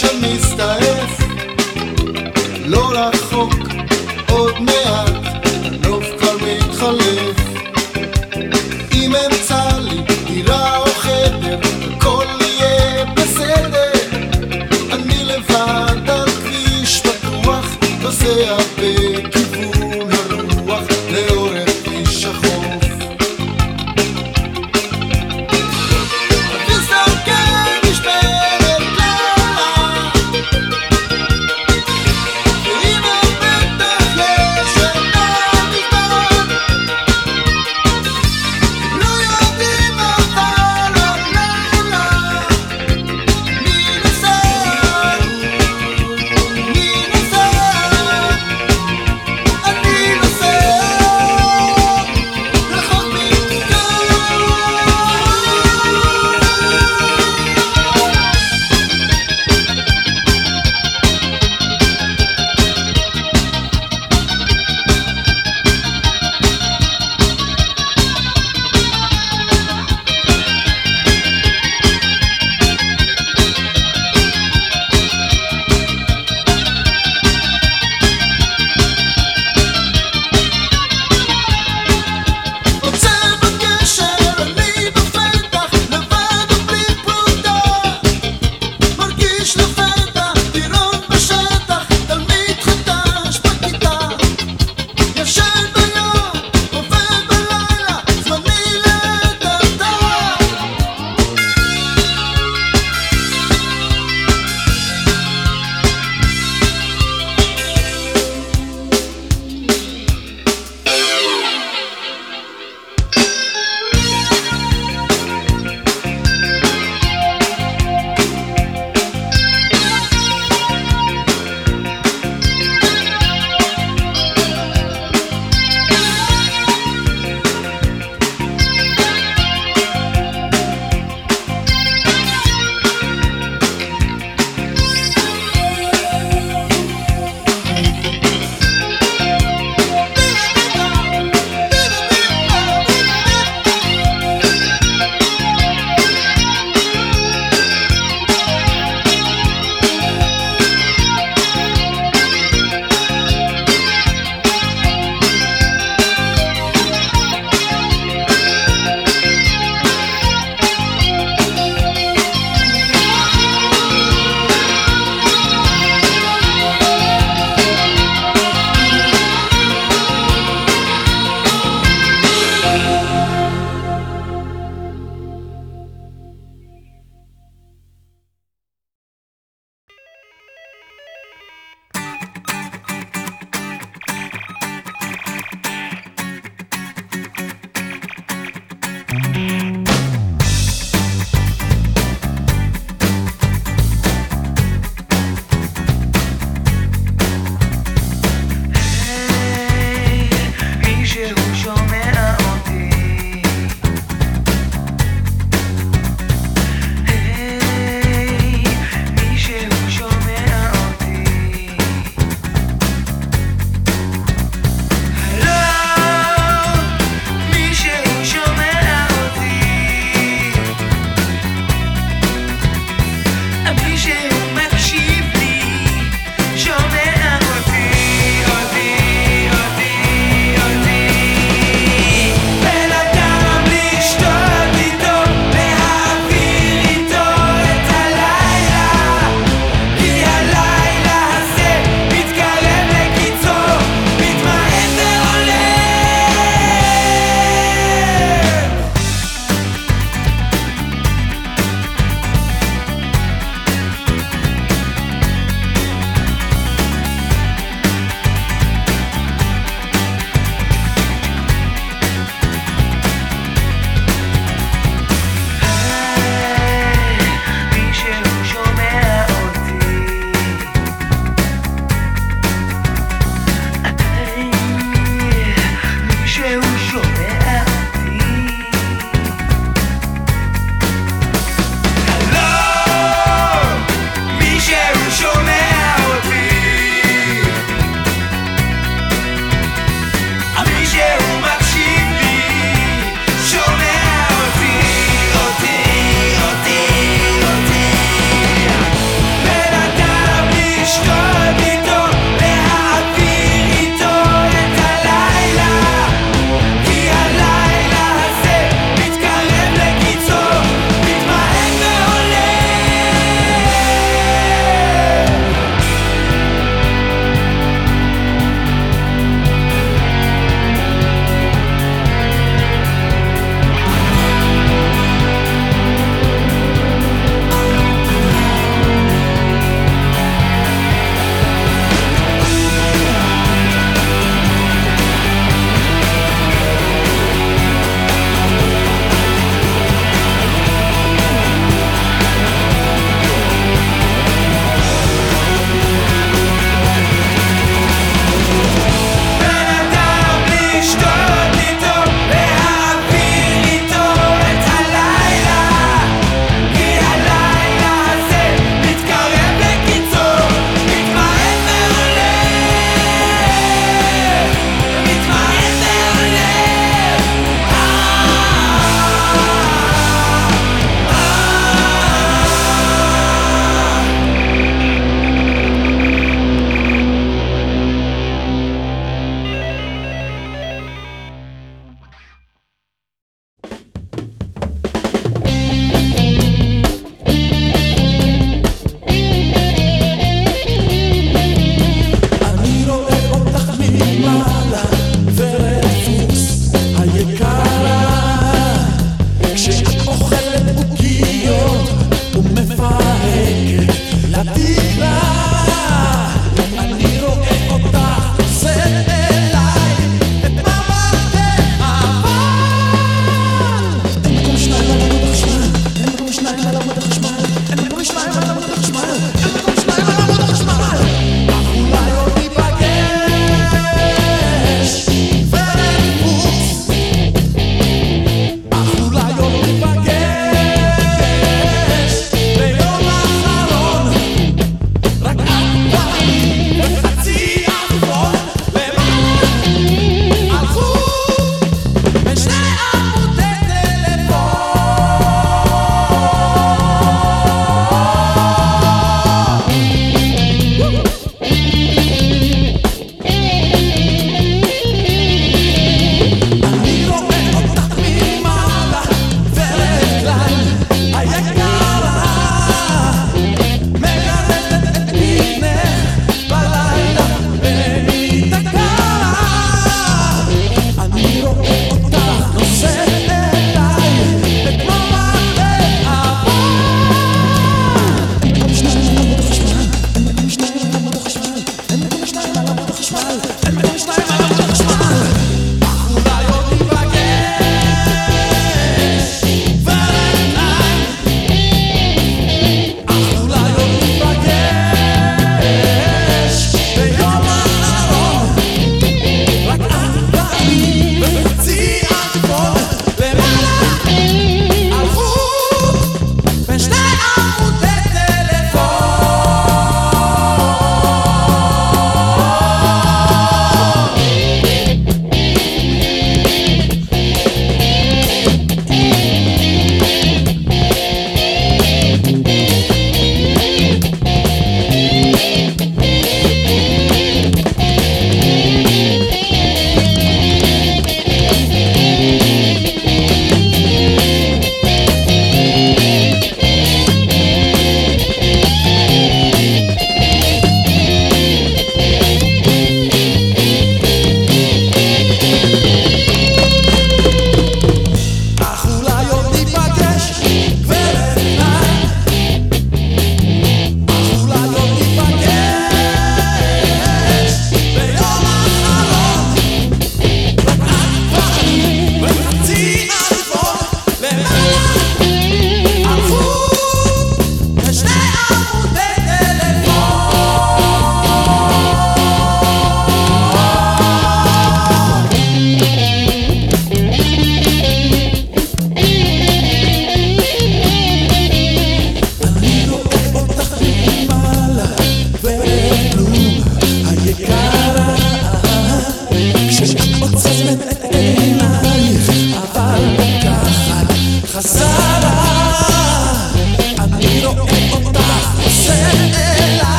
fashionista es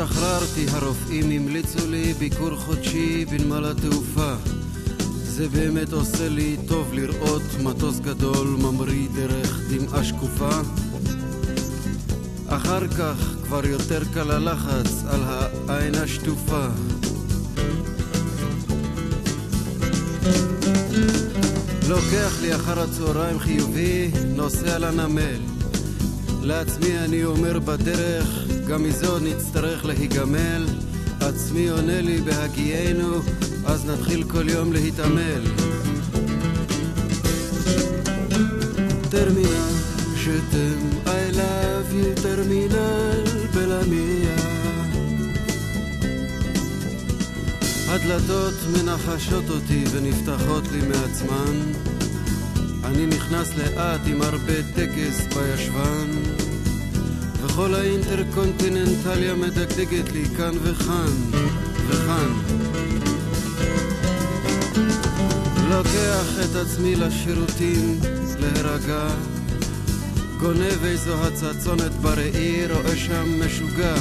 השתחררתי, הרופאים המליצו לי ביקור חודשי בנמל התעופה. זה באמת עושה לי טוב לראות מטוס גדול ממריא דרך דמעה שקופה. אחר כך כבר יותר קל הלחץ על העין השטופה. לוקח לי אחר הצהריים חיובי, נוסע לנמל. לעצמי אני אומר בדרך, גם מזה עוד נצטרך להיגמל. עצמי עונה לי בהגיינו, אז נתחיל כל יום להתעמל. טרמינל, שתם, I love you, טרמינל בלמיה. הדלתות מנחשות אותי ונפתחות לי מעצמן. אני נכנס לאט עם הרבה טקס בישבן, וכל האינטרקונטיננטליה מדגדגת לי כאן וכאן וכאן. לוקח את עצמי לשירותים להירגע, גונב איזו הצצונת בראי, רואה שם משוגע.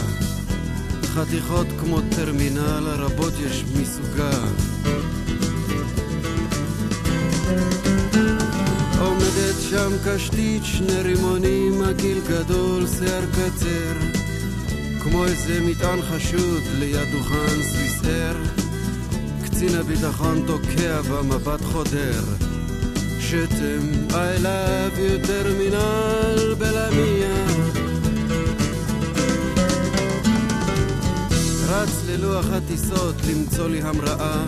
חתיכות כמו טרמינל, רבות יש מסוגה. קשתית, שני רימונים, הגיל גדול, שיער קצר. כמו איזה מטען חשוד ליד דוכן סוויסר. קצין הביטחון תוקע במבט חודר. שתם, I love you טרמינל בלמיה. רץ ללוח הטיסות למצוא לי המראה.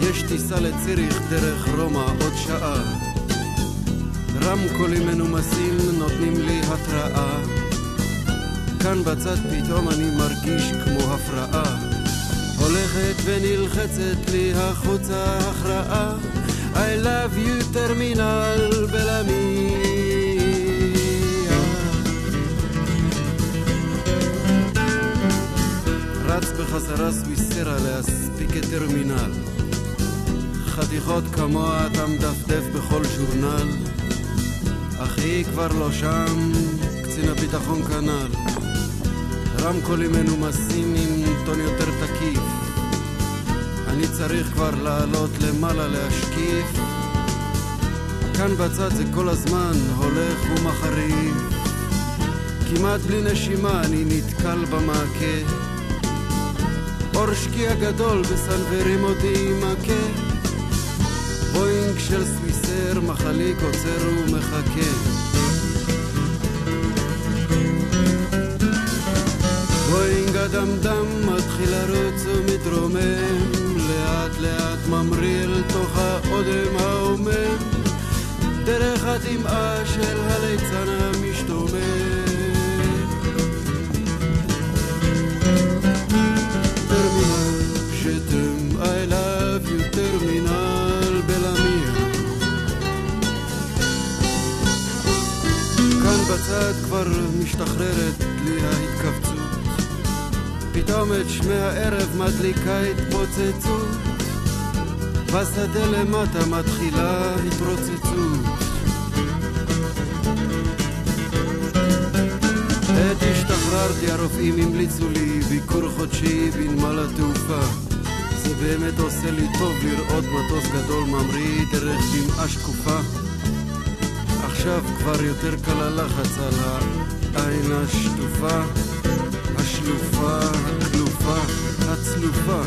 יש טיסה לציריך דרך רומא עוד שעה. רמקולים מנומסים נותנים לי התראה. כאן בצד פתאום אני מרגיש כמו הפרעה. הולכת ונלחצת לי החוצה הכרעה. I love you טרמינל בלמיה. רץ בחזרה סוויסרה להספיק את טרמינל. חתיכות כמוה אתה מדפדף בכל ז'ורנל. אך היא כבר לא שם, קצין הביטחון כנ"ל. רמקולים מנומסים עם טון יותר תקיף. אני צריך כבר לעלות למעלה להשקיף. כאן בצד זה כל הזמן הולך ומחריף. כמעט בלי נשימה אני נתקל במעקה. אור שקיע גדול בסנוורים אותי מכה. בואינג של סוויסר, מחליק עוצר ומחכה. בואינג הדמדם מתחיל לרוץ ומתרומם, לאט לאט ממריא אל תוך האודם העומם, דרך הדמעה של הליצן המשתומם. בצד כבר משתחררת לי ההתכווצות. פתאום את שמי הערב מדליקה התפוצצות. בשדה למטה מתחילה התרוצצות. עת השתחררתי הרופאים המליצו לי ביקור חודשי בנמל התעופה. זה באמת עושה לי טוב לראות מטוס גדול ממריא דרך דמעה שקופה. עכשיו כבר יותר קל הלחץ על העין השטופה, השלופה, הכלופה, הצלופה,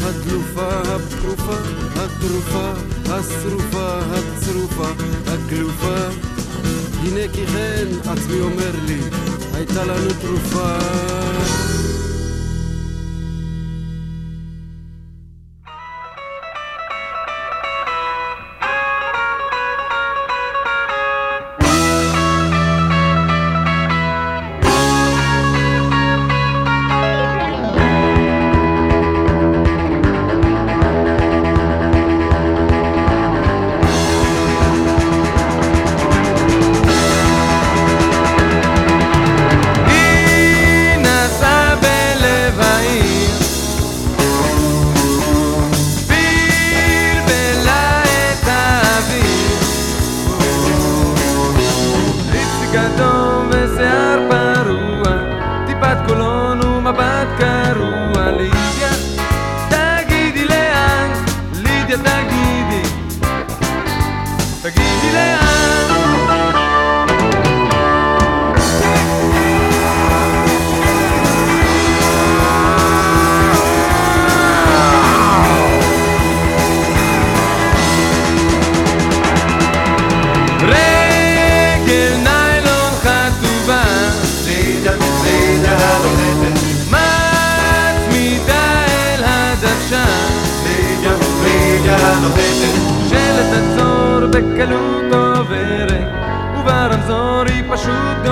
הדלופה, הפרופה, הטרופה, השרופה, הצרופה, הגלופה. הנה כי כן, עצמי אומר לי, הייתה לנו תרופה. בקלות עוברת וברמזור היא פשוט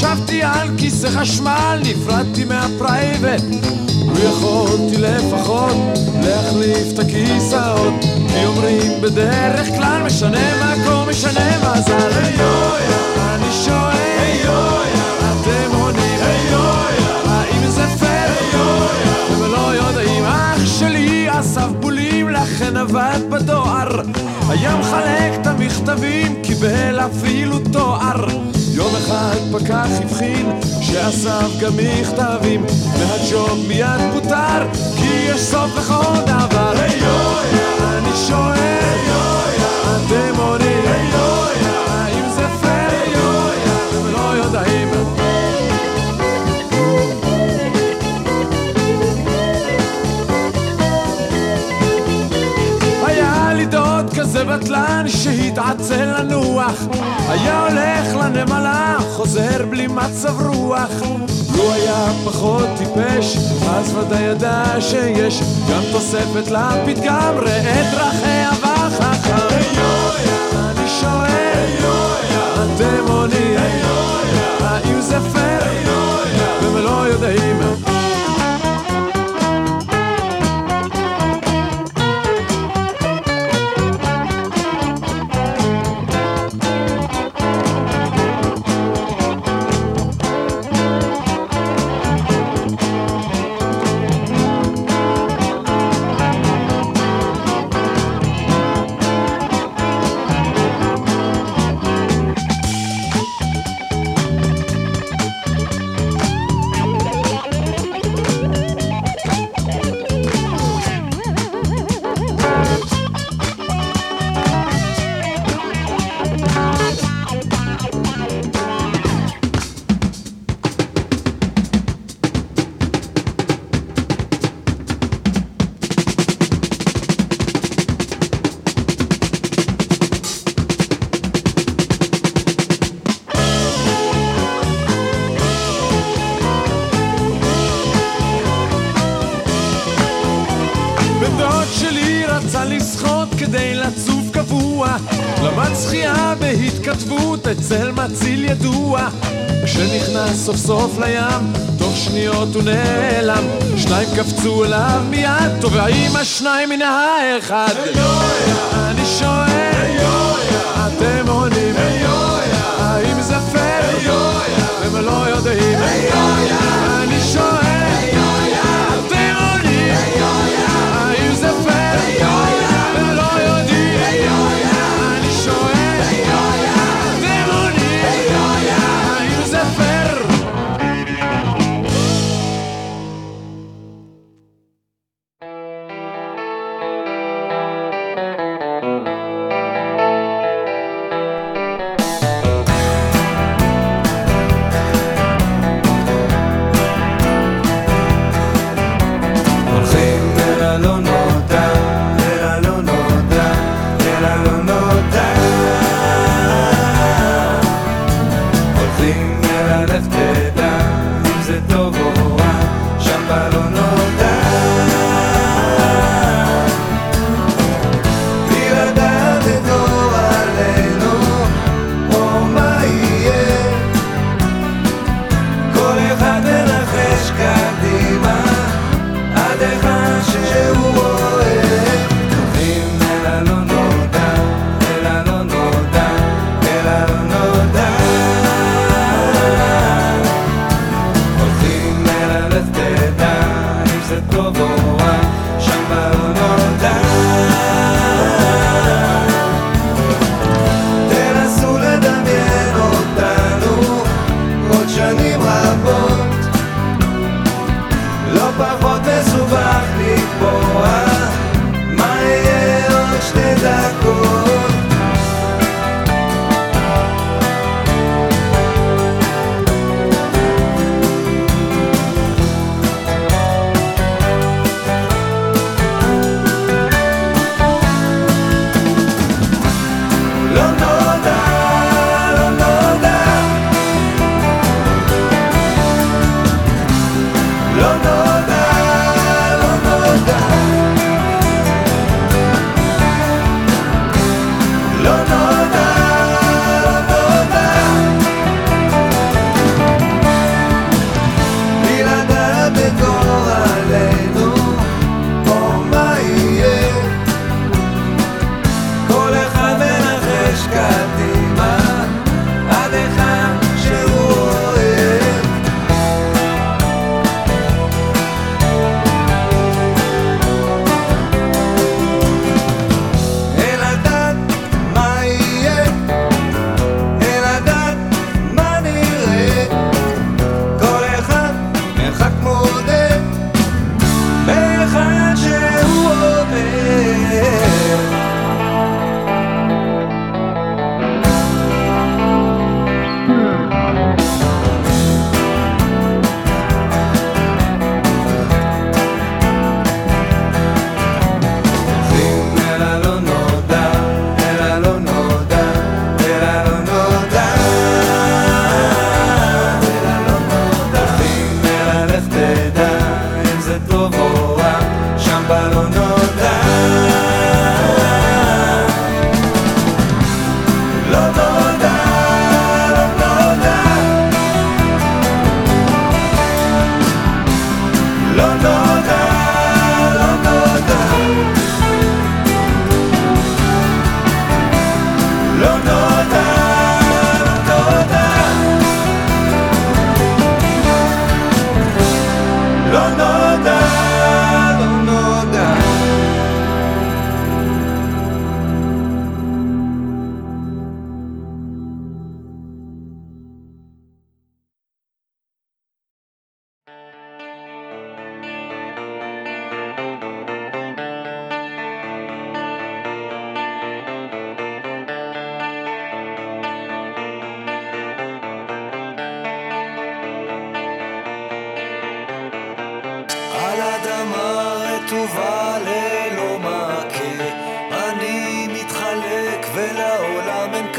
ישבתי על כיסא חשמל, נפרדתי מהפרייבט. ויכולתי לפחות להחליף את הכיסאות. כי אומרים בדרך כלל משנה מקום, משנה מזל אני שואל, אתם עונים. האם זה פייר? הם לא יודעים אח שלי אסף בולים לכן עבד בדואר היה מחלק את המכתבים קיבל אפילו תואר. יום אחד פקח הבחין שאסף גם מכתבים והג'וב מיד פוטר כי יש סוף לכל דבר אני שואל בטלן שהתעצל לנוח. היה הולך לנמלה, חוזר בלי מצב רוח. לו היה פחות טיפש, אז ודאי ידע שיש גם תוספת לפתגם, ראה דרכיה וחכם אני שואל, עונים, האם זה פייר? והם לא יודעים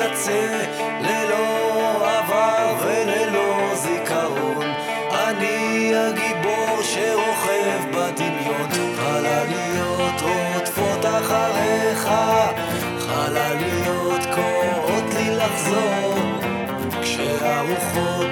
קצה, ללא עבר וללא זיכרון. אני הגיבור שרוכב בדמיון, חלליות רודפות אחריך, חלליות קוראות לי לחזור, כשהרוחות